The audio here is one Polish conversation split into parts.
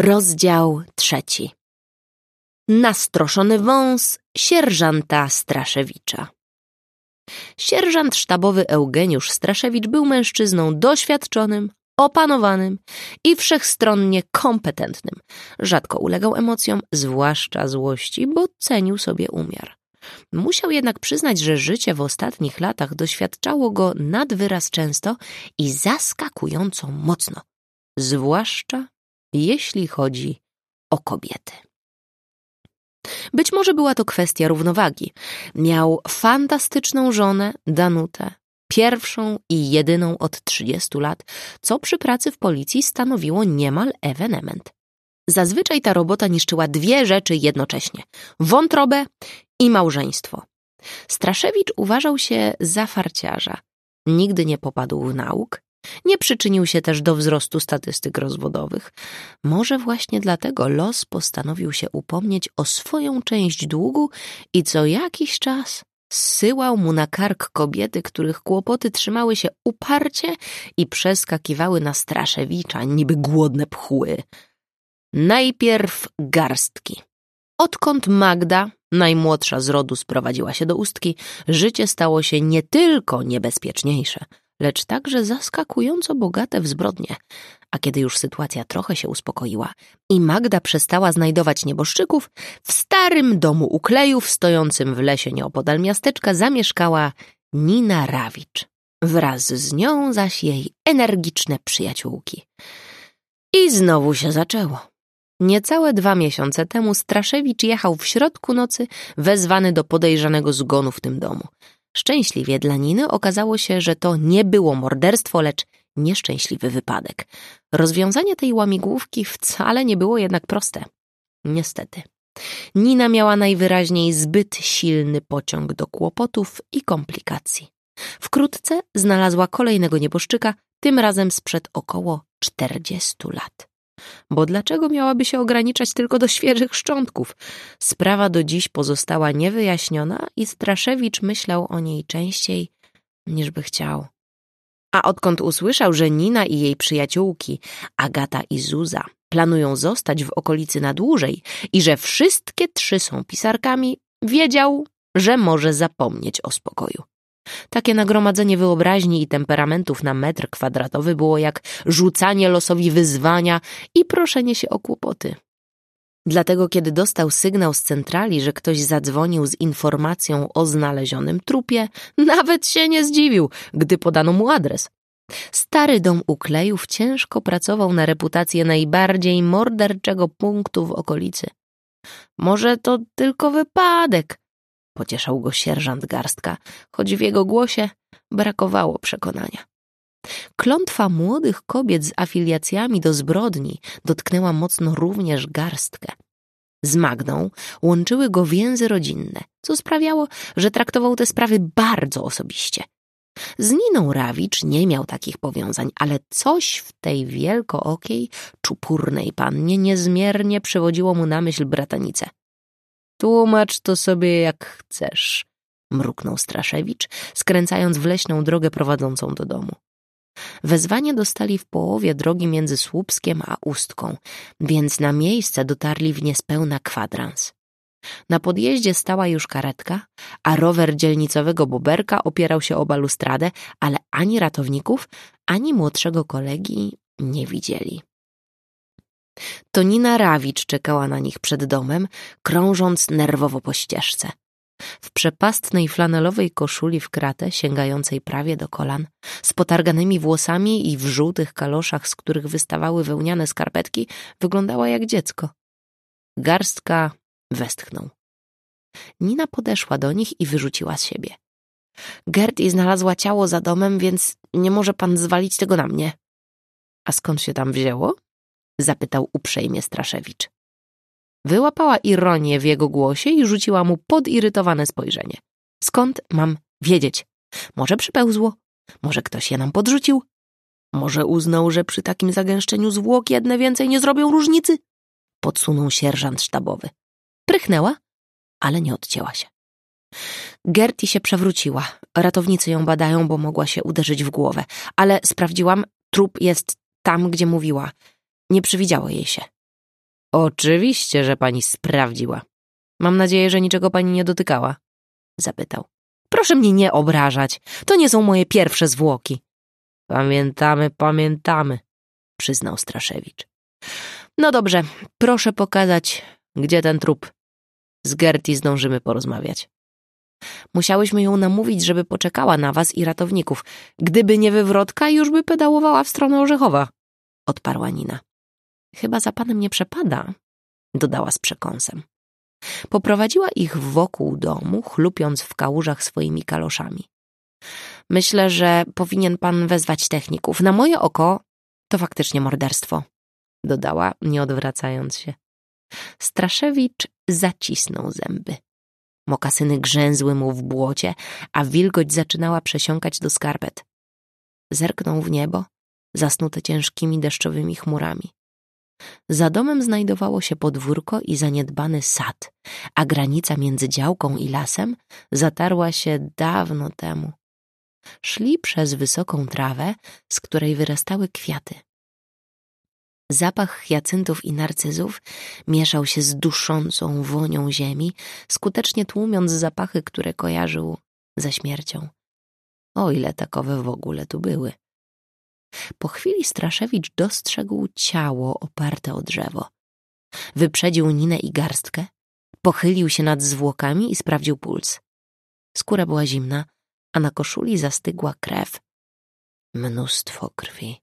Rozdział trzeci. Nastroszony wąs sierżanta Straszewicza. Sierżant sztabowy Eugeniusz Straszewicz był mężczyzną doświadczonym, opanowanym i wszechstronnie kompetentnym. Rzadko ulegał emocjom, zwłaszcza złości, bo cenił sobie umiar. Musiał jednak przyznać, że życie w ostatnich latach doświadczało go nad wyraz często i zaskakująco mocno, zwłaszcza jeśli chodzi o kobiety. Być może była to kwestia równowagi. Miał fantastyczną żonę, Danutę, pierwszą i jedyną od 30 lat, co przy pracy w policji stanowiło niemal ewenement. Zazwyczaj ta robota niszczyła dwie rzeczy jednocześnie: wątrobę i małżeństwo. Straszewicz uważał się za farciarza. Nigdy nie popadł w nauk, nie przyczynił się też do wzrostu statystyk rozwodowych. Może właśnie dlatego los postanowił się upomnieć o swoją część długu i co jakiś czas zsyłał mu na kark kobiety, których kłopoty trzymały się uparcie i przeskakiwały na Straszewicza, niby głodne pchły. Najpierw garstki. Odkąd Magda, najmłodsza z rodu, sprowadziła się do Ustki, życie stało się nie tylko niebezpieczniejsze – lecz także zaskakująco bogate w zbrodnie. A kiedy już sytuacja trochę się uspokoiła i Magda przestała znajdować nieboszczyków, w starym domu uklejów stojącym w lesie nieopodal miasteczka zamieszkała Nina Rawicz. Wraz z nią zaś jej energiczne przyjaciółki. I znowu się zaczęło. Niecałe dwa miesiące temu Straszewicz jechał w środku nocy wezwany do podejrzanego zgonu w tym domu. Szczęśliwie dla Niny okazało się, że to nie było morderstwo, lecz nieszczęśliwy wypadek. Rozwiązanie tej łamigłówki wcale nie było jednak proste. Niestety. Nina miała najwyraźniej zbyt silny pociąg do kłopotów i komplikacji. Wkrótce znalazła kolejnego nieboszczyka, tym razem sprzed około czterdziestu lat. Bo dlaczego miałaby się ograniczać tylko do świeżych szczątków? Sprawa do dziś pozostała niewyjaśniona i Straszewicz myślał o niej częściej, niż by chciał. A odkąd usłyszał, że Nina i jej przyjaciółki, Agata i Zuza, planują zostać w okolicy na dłużej i że wszystkie trzy są pisarkami, wiedział, że może zapomnieć o spokoju. Takie nagromadzenie wyobraźni i temperamentów na metr kwadratowy było jak rzucanie losowi wyzwania i proszenie się o kłopoty. Dlatego, kiedy dostał sygnał z centrali, że ktoś zadzwonił z informacją o znalezionym trupie, nawet się nie zdziwił, gdy podano mu adres. Stary dom uklejów ciężko pracował na reputację najbardziej morderczego punktu w okolicy. Może to tylko wypadek, pocieszał go sierżant Garstka, choć w jego głosie brakowało przekonania. Klątwa młodych kobiet z afiliacjami do zbrodni dotknęła mocno również Garstkę. Z Magdą łączyły go więzy rodzinne, co sprawiało, że traktował te sprawy bardzo osobiście. Z Niną Rawicz nie miał takich powiązań, ale coś w tej wielkookiej, czupurnej pannie niezmiernie przywodziło mu na myśl bratanicę. Tłumacz to sobie jak chcesz, mruknął Straszewicz, skręcając w leśną drogę prowadzącą do domu. Wezwanie dostali w połowie drogi między Słupskiem a Ustką, więc na miejsce dotarli w niespełna kwadrans. Na podjeździe stała już karetka, a rower dzielnicowego Boberka opierał się o balustradę, ale ani ratowników, ani młodszego kolegi nie widzieli. To Nina Rawicz czekała na nich przed domem, krążąc nerwowo po ścieżce. W przepastnej flanelowej koszuli w kratę, sięgającej prawie do kolan, z potarganymi włosami i w żółtych kaloszach, z których wystawały wełniane skarpetki, wyglądała jak dziecko. Garstka westchnął. Nina podeszła do nich i wyrzuciła z siebie. Gerti znalazła ciało za domem, więc nie może pan zwalić tego na mnie. A skąd się tam wzięło? Zapytał uprzejmie Straszewicz. Wyłapała ironię w jego głosie i rzuciła mu podirytowane spojrzenie. Skąd mam wiedzieć? Może przypełzło? Może ktoś je nam podrzucił? Może uznał, że przy takim zagęszczeniu zwłok jedne więcej nie zrobią różnicy? Podsunął sierżant sztabowy. Prychnęła, ale nie odcięła się. Gerti się przewróciła. Ratownicy ją badają, bo mogła się uderzyć w głowę. Ale sprawdziłam, trup jest tam, gdzie mówiła. Nie przywidziało jej się. Oczywiście, że pani sprawdziła. Mam nadzieję, że niczego pani nie dotykała? Zapytał. Proszę mnie nie obrażać. To nie są moje pierwsze zwłoki. Pamiętamy, pamiętamy, przyznał Straszewicz. No dobrze, proszę pokazać, gdzie ten trup. Z Gerti zdążymy porozmawiać. Musiałyśmy ją namówić, żeby poczekała na was i ratowników. Gdyby nie wywrotka, już by pedałowała w stronę Orzechowa, odparła Nina. Chyba za panem nie przepada, dodała z przekąsem. Poprowadziła ich wokół domu, chlupiąc w kałużach swoimi kaloszami. Myślę, że powinien pan wezwać techników. Na moje oko to faktycznie morderstwo, dodała, nie odwracając się. Straszewicz zacisnął zęby. Mokasyny grzęzły mu w błocie, a wilgoć zaczynała przesiąkać do skarpet. Zerknął w niebo, zasnute ciężkimi deszczowymi chmurami. Za domem znajdowało się podwórko i zaniedbany sad, a granica między działką i lasem zatarła się dawno temu. Szli przez wysoką trawę, z której wyrastały kwiaty. Zapach hyacyntów i narcyzów mieszał się z duszącą wonią ziemi, skutecznie tłumiąc zapachy, które kojarzył ze śmiercią. O ile takowe w ogóle tu były. Po chwili Straszewicz dostrzegł ciało oparte o drzewo. Wyprzedził Ninę i garstkę, pochylił się nad zwłokami i sprawdził puls. Skóra była zimna, a na koszuli zastygła krew. Mnóstwo krwi.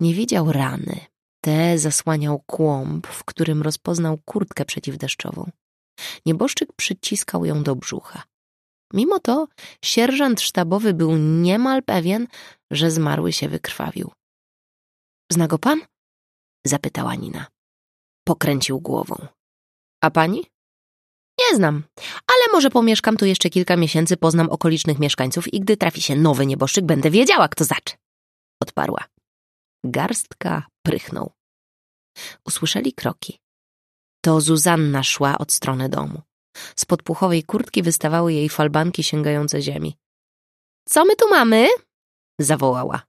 Nie widział rany. Te zasłaniał kłąb, w którym rozpoznał kurtkę przeciwdeszczową. Nieboszczyk przyciskał ją do brzucha. Mimo to sierżant sztabowy był niemal pewien, że zmarły się wykrwawił. Zna go pan? zapytała Nina. Pokręcił głową. A pani? Nie znam, ale może pomieszkam tu jeszcze kilka miesięcy, poznam okolicznych mieszkańców i gdy trafi się nowy nieboszczyk, będę wiedziała, kto zacz. Odparła. Garstka prychnął. Usłyszeli kroki. To Zuzanna szła od strony domu. Z podpuchowej kurtki wystawały jej falbanki sięgające ziemi. Co my tu mamy? zawołała.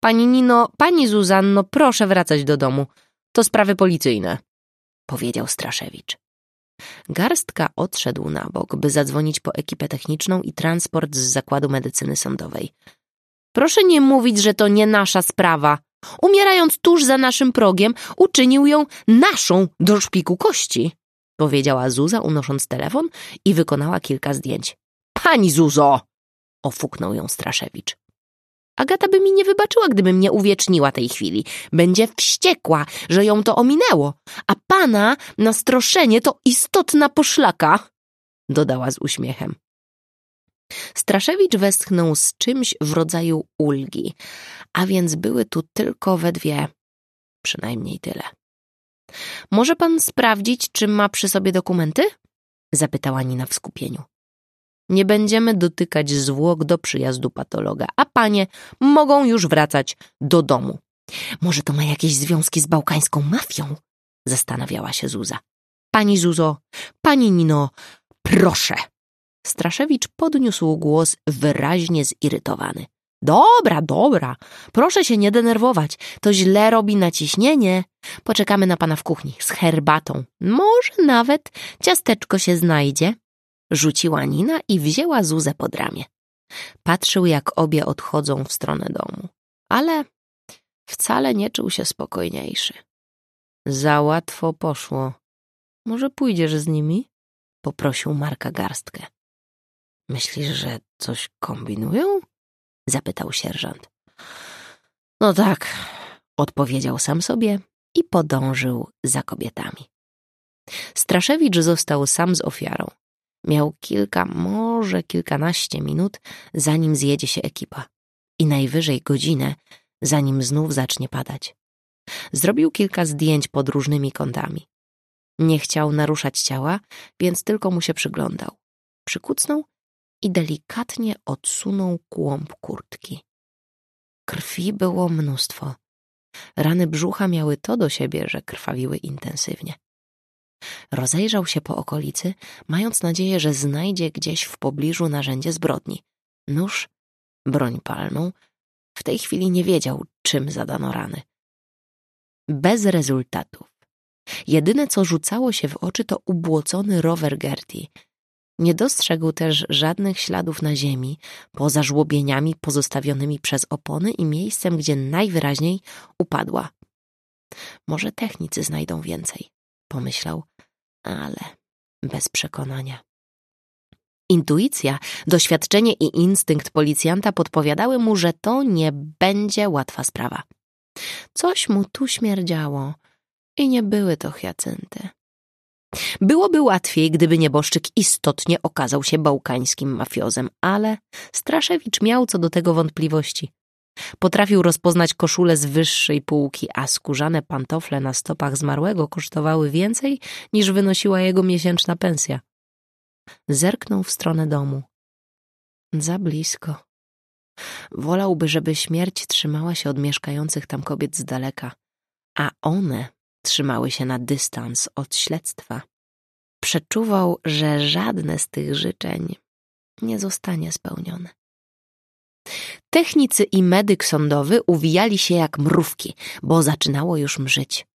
Pani Nino, pani Zuzanno, proszę wracać do domu. To sprawy policyjne, powiedział Straszewicz. Garstka odszedł na bok, by zadzwonić po ekipę techniczną i transport z zakładu medycyny sądowej. Proszę nie mówić, że to nie nasza sprawa. Umierając tuż za naszym progiem, uczynił ją naszą do szpiku kości powiedziała Zuza, unosząc telefon i wykonała kilka zdjęć. Pani Zuzo! ofuknął ją Straszewicz. Agata by mi nie wybaczyła, gdybym nie uwieczniła tej chwili. Będzie wściekła, że ją to ominęło, a pana nastroszenie to istotna poszlaka, dodała z uśmiechem. Straszewicz westchnął z czymś w rodzaju ulgi, a więc były tu tylko we dwie, przynajmniej tyle. Może pan sprawdzić, czy ma przy sobie dokumenty? Zapytała Nina w skupieniu. Nie będziemy dotykać zwłok do przyjazdu patologa, a panie mogą już wracać do domu. Może to ma jakieś związki z bałkańską mafią? Zastanawiała się Zuza. Pani Zuzo, pani Nino, proszę. Straszewicz podniósł głos wyraźnie zirytowany. Dobra, dobra, proszę się nie denerwować. To źle robi naciśnienie. Poczekamy na pana w kuchni z herbatą. Może nawet ciasteczko się znajdzie. Rzuciła Nina i wzięła Zuzę pod ramię. Patrzył, jak obie odchodzą w stronę domu, ale wcale nie czuł się spokojniejszy. Za łatwo poszło. Może pójdziesz z nimi? Poprosił Marka garstkę. Myślisz, że coś kombinują? Zapytał sierżant. No tak, odpowiedział sam sobie i podążył za kobietami. Straszewicz został sam z ofiarą. Miał kilka, może kilkanaście minut, zanim zjedzie się ekipa. I najwyżej godzinę, zanim znów zacznie padać. Zrobił kilka zdjęć pod różnymi kątami. Nie chciał naruszać ciała, więc tylko mu się przyglądał. Przykucnął i delikatnie odsunął kłąb kurtki. Krwi było mnóstwo. Rany brzucha miały to do siebie, że krwawiły intensywnie. Rozejrzał się po okolicy, mając nadzieję, że znajdzie gdzieś w pobliżu narzędzie zbrodni. Nóż, broń palną. W tej chwili nie wiedział, czym zadano rany. Bez rezultatów. Jedyne, co rzucało się w oczy, to ubłocony rower Gertie. Nie dostrzegł też żadnych śladów na ziemi, poza żłobieniami pozostawionymi przez opony i miejscem, gdzie najwyraźniej upadła. Może technicy znajdą więcej, pomyślał, ale bez przekonania. Intuicja, doświadczenie i instynkt policjanta podpowiadały mu, że to nie będzie łatwa sprawa. Coś mu tu śmierdziało i nie były to hiacynty. Byłoby łatwiej, gdyby nieboszczyk istotnie okazał się bałkańskim mafiozem, ale Straszewicz miał co do tego wątpliwości. Potrafił rozpoznać koszulę z wyższej półki, a skórzane pantofle na stopach zmarłego kosztowały więcej niż wynosiła jego miesięczna pensja. Zerknął w stronę domu. Za blisko. Wolałby, żeby śmierć trzymała się od mieszkających tam kobiet z daleka, a one trzymały się na dystans od śledztwa. Przeczuwał, że żadne z tych życzeń nie zostanie spełnione. Technicy i medyk sądowy uwijali się jak mrówki, bo zaczynało już mrzyć.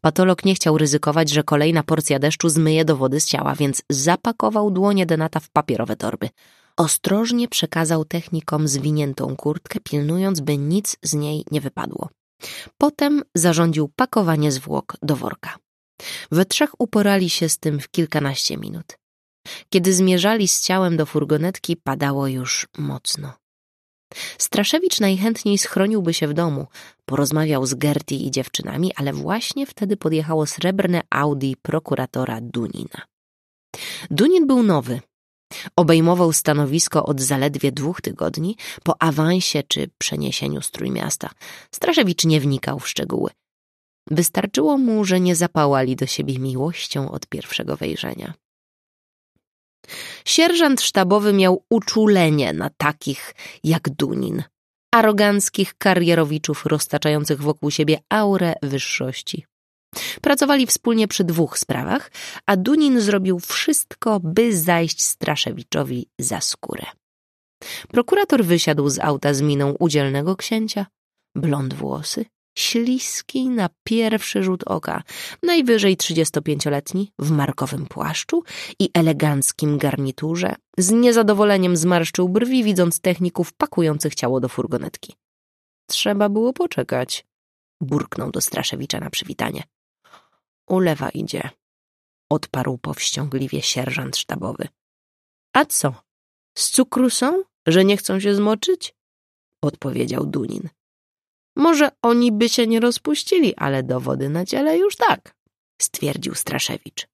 Patolog nie chciał ryzykować, że kolejna porcja deszczu zmyje dowody z ciała, więc zapakował dłonie Denata w papierowe torby. Ostrożnie przekazał technikom zwiniętą kurtkę, pilnując, by nic z niej nie wypadło. Potem zarządził pakowanie zwłok do worka. We trzech uporali się z tym w kilkanaście minut. Kiedy zmierzali z ciałem do furgonetki, padało już mocno. Straszewicz najchętniej schroniłby się w domu, porozmawiał z Gertie i dziewczynami, ale właśnie wtedy podjechało srebrne Audi prokuratora Dunina. Dunin był nowy. Obejmował stanowisko od zaledwie dwóch tygodni po awansie czy przeniesieniu z Trójmiasta. Straszewicz nie wnikał w szczegóły. Wystarczyło mu, że nie zapałali do siebie miłością od pierwszego wejrzenia. Sierżant sztabowy miał uczulenie na takich jak Dunin, aroganckich karierowiczów roztaczających wokół siebie aurę wyższości. Pracowali wspólnie przy dwóch sprawach, a Dunin zrobił wszystko, by zajść Straszewiczowi za skórę. Prokurator wysiadł z auta z miną udzielnego księcia, blond włosy, śliski na pierwszy rzut oka, najwyżej 35-letni, w markowym płaszczu i eleganckim garniturze, z niezadowoleniem zmarszczył brwi, widząc techników pakujących ciało do furgonetki. Trzeba było poczekać, burknął do Straszewicza na przywitanie. Ulewa idzie, odparł powściągliwie sierżant sztabowy. A co, z cukru są, że nie chcą się zmoczyć? odpowiedział Dunin. Może oni by się nie rozpuścili, ale dowody na ciele już tak, stwierdził Straszewicz.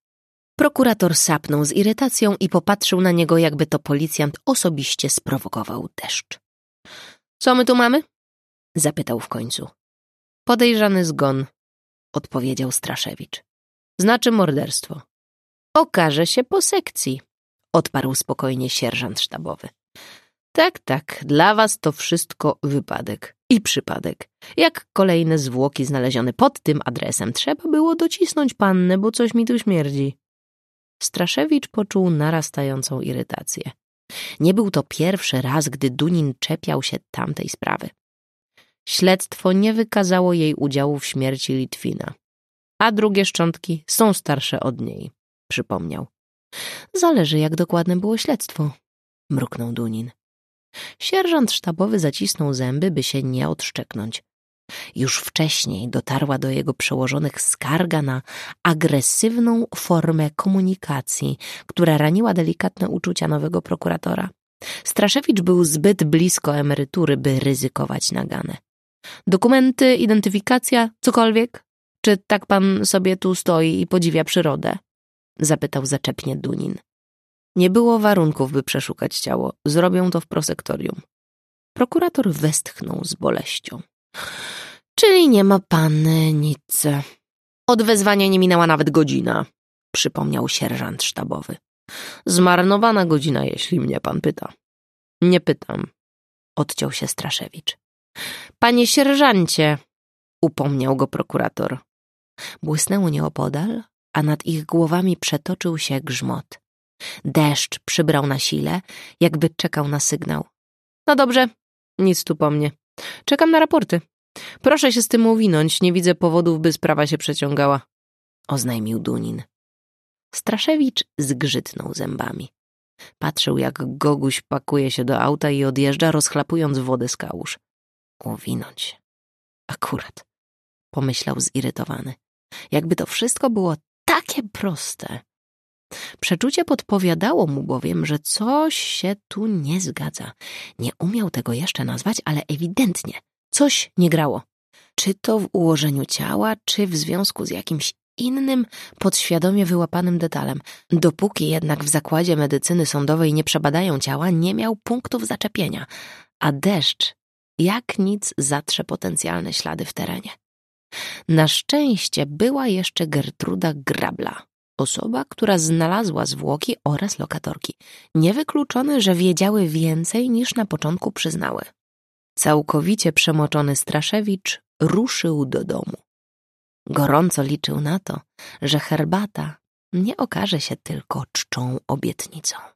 Prokurator sapnął z irytacją i popatrzył na niego, jakby to policjant osobiście sprowokował deszcz. Co my tu mamy? zapytał w końcu. Podejrzany zgon, odpowiedział Straszewicz. Znaczy morderstwo. Okaże się po sekcji, odparł spokojnie sierżant sztabowy. Tak, tak, dla was to wszystko wypadek i przypadek. Jak kolejne zwłoki znalezione pod tym adresem. Trzeba było docisnąć pannę, bo coś mi tu śmierdzi. Straszewicz poczuł narastającą irytację. Nie był to pierwszy raz, gdy Dunin czepiał się tamtej sprawy. Śledztwo nie wykazało jej udziału w śmierci Litwina, a drugie szczątki są starsze od niej, przypomniał. Zależy, jak dokładne było śledztwo, mruknął Dunin. Sierżant sztabowy zacisnął zęby, by się nie odszczeknąć. Już wcześniej dotarła do jego przełożonych skarga na agresywną formę komunikacji, która raniła delikatne uczucia nowego prokuratora. Straszewicz był zbyt blisko emerytury, by ryzykować naganę. Dokumenty, identyfikacja, cokolwiek? Czy tak pan sobie tu stoi i podziwia przyrodę? Zapytał zaczepnie Dunin. Nie było warunków, by przeszukać ciało. Zrobią to w prosektorium. Prokurator westchnął z boleścią. Czyli nie ma panny nic. Od wezwania nie minęła nawet godzina, przypomniał sierżant sztabowy. Zmarnowana godzina, jeśli mnie pan pyta. Nie pytam, odciął się Straszewicz. Panie sierżancie, upomniał go prokurator. Błysnęło nieopodal, a nad ich głowami przetoczył się grzmot. Deszcz przybrał na sile, jakby czekał na sygnał. No dobrze, nic tu po mnie. Czekam na raporty. Proszę się z tym uwinąć, nie widzę powodów, by sprawa się przeciągała. oznajmił Dunin. Straszewicz zgrzytnął zębami. Patrzył, jak Goguś pakuje się do auta i odjeżdża, rozchlapując wodę z kałuż. Uwinąć. Akurat, pomyślał zirytowany. Jakby to wszystko było takie proste. Przeczucie podpowiadało mu bowiem, że coś się tu nie zgadza. Nie umiał tego jeszcze nazwać, ale ewidentnie coś nie grało. Czy to w ułożeniu ciała, czy w związku z jakimś innym, podświadomie wyłapanym detalem. Dopóki jednak w zakładzie medycyny sądowej nie przebadają ciała, nie miał punktów zaczepienia, a deszcz jak nic zatrze potencjalne ślady w terenie. Na szczęście była jeszcze Gertruda Grabla, osoba, która znalazła zwłoki oraz lokatorki. Niewykluczone, że wiedziały więcej niż na początku przyznały. Całkowicie przemoczony Straszewicz ruszył do domu. Gorąco liczył na to, że herbata nie okaże się tylko czczą obietnicą.